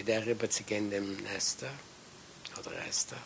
Gyda rhywbeth sy gen ddim oder Esther.